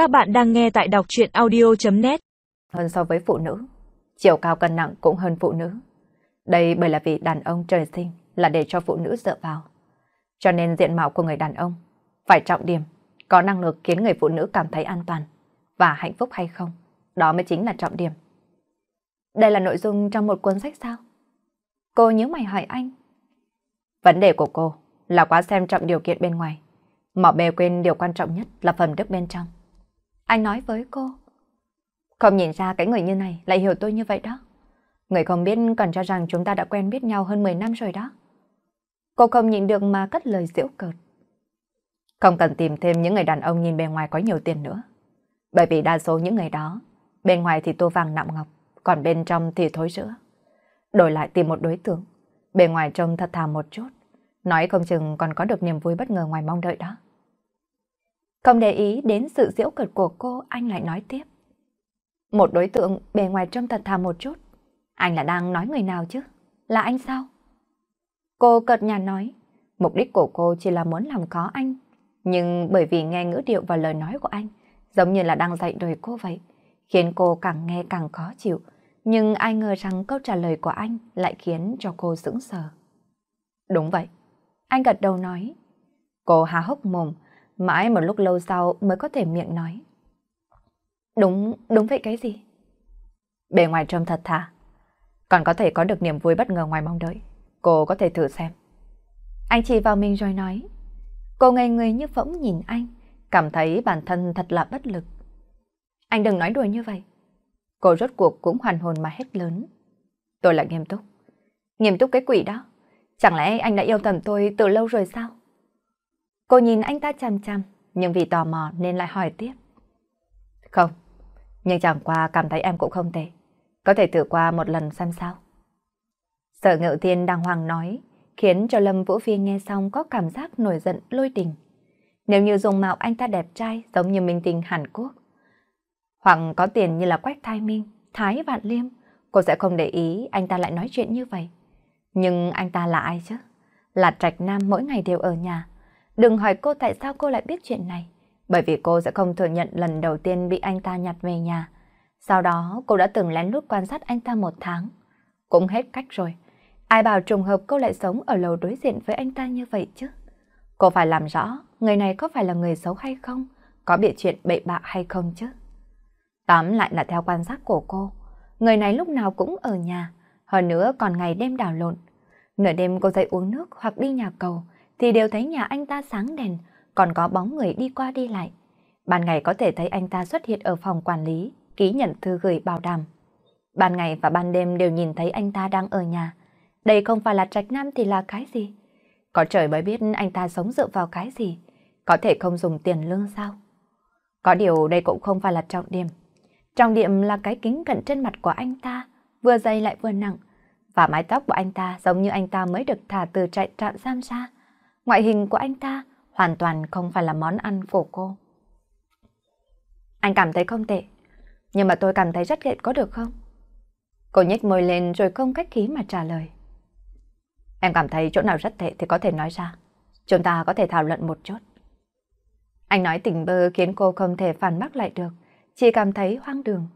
Các bạn đang nghe tại đọc chuyện audio.net Hơn so với phụ nữ, chiều cao cân nặng cũng hơn phụ nữ. Đây bởi là vì đàn ông trời sinh là để cho phụ nữ dựa vào. Cho nên diện mạo của người đàn ông phải trọng điểm, có năng lực khiến người phụ nữ cảm thấy an toàn và hạnh phúc hay không. Đó mới chính là trọng điểm. Đây là nội dung trong một cuốn sách sao? Cô nhớ mày hỏi anh. Vấn đề của cô là quá xem trọng điều kiện bên ngoài. Mỏ bề quên điều quan trọng nhất là phẩm đức bên trong. Anh nói với cô. Không nhìn ra cái người như này lại hiểu tôi như vậy đó. Người không biết còn cho rằng chúng ta đã quen biết nhau hơn 10 năm rồi đó. Cô không nhịn được mà cất lời giễu cợt. Không cần tìm thêm những người đàn ông nhìn bề ngoài có nhiều tiền nữa. Bởi vì đa số những người đó, bên ngoài thì tô vàng nạm ngọc, còn bên trong thì thối rữa. Đổi lại tìm một đối tượng, bề ngoài trông thật thà một chút, nói không chừng còn có được niềm vui bất ngờ ngoài mong đợi đó. Không để ý đến sự diễu cợt của cô, anh lại nói tiếp. Một đối tượng bề ngoài trông thật thà một chút, anh là đang nói người nào chứ? Là anh sao? Cô cợt nhà nói, mục đích của cô chỉ là muốn làm khó anh, nhưng bởi vì nghe ngữ điệu và lời nói của anh, giống như là đang dạy đời cô vậy, khiến cô càng nghe càng khó chịu, nhưng ai ngờ rằng câu trả lời của anh lại khiến cho cô sững sờ. Đúng vậy, anh gật đầu nói. Cô há hốc mồm, mãi một lúc lâu sau mới có thể miệng nói. Đúng, đúng vậy cái gì? Bề ngoài trông thật thà, còn có thể có được niềm vui bất ngờ ngoài mong đợi. Cô có thể thử xem. Anh chỉ vào mình rồi nói. Cô ngây người như phỗng nhìn anh, cảm thấy bản thân thật là bất lực. Anh đừng nói đùa như vậy. Cô rốt cuộc cũng hoàn hồn mà hết lớn. Tôi là nghiêm túc. Nghiêm túc cái quỷ đó. Chẳng lẽ anh đã yêu thầm tôi từ lâu rồi sao? Cô nhìn anh ta chăm chăm, nhưng vì tò mò nên lại hỏi tiếp. Không, nhưng chẳng qua cảm thấy em cũng không tệ. Có thể thử qua một lần xem sao. Sở ngự thiên đàng hoàng nói, khiến cho Lâm Vũ Phi nghe xong có cảm giác nổi giận lôi đình. Nếu như dùng mạo anh ta đẹp trai giống như minh tinh Hàn Quốc, hoặc có tiền như là Quách Thái Minh, Thái Vạn Liêm, cô sẽ không để ý anh ta lại nói chuyện như vậy. Nhưng anh ta là ai chứ? Là Trạch Nam mỗi ngày đều ở nhà. Đừng hỏi cô tại sao cô lại biết chuyện này, bởi vì cô sẽ không thừa nhận lần đầu tiên bị anh ta nhặt về nhà. Sau đó cô đã từng lén lút quan sát anh ta một tháng. Cũng hết cách rồi. Ai bảo trùng hợp cô lại sống ở lầu đối diện với anh ta như vậy chứ? Cô phải làm rõ người này có phải là người xấu hay không, có bị chuyện bậy bạ hay không chứ? Tóm lại là theo quan sát của cô, người này lúc nào cũng ở nhà, hơn nữa còn ngày đêm đảo lộn. Nửa đêm cô dậy uống nước hoặc đi nhà cầu thì đều thấy nhà anh ta sáng đèn, còn có bóng người đi qua đi lại. Ban ngày có thể thấy anh ta xuất hiện ở phòng quản lý, ký nhận thư gửi bảo đảm. Ban ngày và ban đêm đều nhìn thấy anh ta đang ở nhà. Đây không phải là trạch nam thì là cái gì? Có trời mới biết anh ta sống dựa vào cái gì? Có thể không dùng tiền lương sao? Có điều đây cũng không phải là trọng điểm. Trọng điểm là cái kính cận trên mặt của anh ta, vừa dày lại vừa nặng. Và mái tóc của anh ta giống như anh ta mới được thả từ trại trạm giam ra. Ngoại hình của anh ta hoàn toàn không phải là món ăn của cô. Anh cảm thấy không tệ, nhưng mà tôi cảm thấy rất ghét có được không? Cô nhếch môi lên rồi không cách khí mà trả lời. Em cảm thấy chỗ nào rất tệ thì có thể nói ra. Chúng ta có thể thảo luận một chút. Anh nói tình bơ khiến cô không thể phản bác lại được, chỉ cảm thấy hoang đường.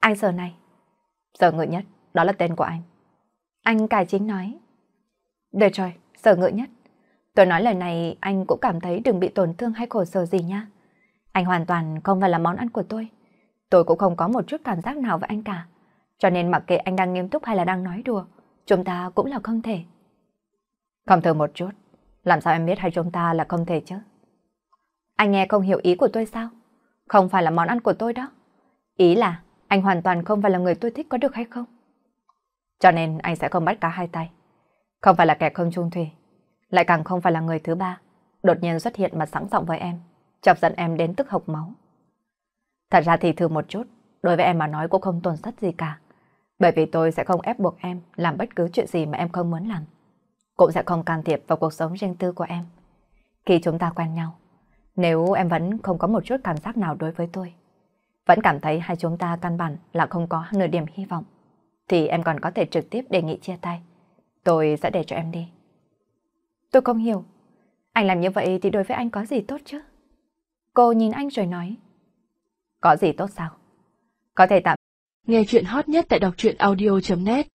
Anh giờ này. giờ ngự nhất, đó là tên của anh. Anh cải chính nói. Được rồi, giờ ngự nhất. Tôi nói lời này anh cũng cảm thấy đừng bị tổn thương hay khổ sở gì nha. Anh hoàn toàn không phải là món ăn của tôi. Tôi cũng không có một chút cảm giác nào với anh cả. Cho nên mặc kệ anh đang nghiêm túc hay là đang nói đùa, chúng ta cũng là không thể. Không thử một chút, làm sao em biết hai chúng ta là không thể chứ? Anh nghe không hiểu ý của tôi sao? Không phải là món ăn của tôi đó. Ý là anh hoàn toàn không phải là người tôi thích có được hay không? Cho nên anh sẽ không bắt cả hai tay. Không phải là kẻ không trung thủy, lại càng không phải là người thứ ba, đột nhiên xuất hiện mà sẵn giọng với em, chọc giận em đến tức hộc máu. Thật ra thì thử một chút, đối với em mà nói cũng không tổn thất gì cả. Bởi vì tôi sẽ không ép buộc em làm bất cứ chuyện gì mà em không muốn làm. Cũng sẽ không can thiệp vào cuộc sống riêng tư của em. Khi chúng ta quen nhau, nếu em vẫn không có một chút cảm giác nào đối với tôi, vẫn cảm thấy hai chúng ta căn bản là không có nửa điểm hy vọng, thì em còn có thể trực tiếp đề nghị chia tay. Tôi sẽ để cho em đi. Tôi không hiểu. Anh làm như vậy thì đối với anh có gì tốt chứ? Cô nhìn anh rồi nói. Có gì tốt sao? Có thể tạm Nghe chuyện hot nhất tại đọc truyện audio.net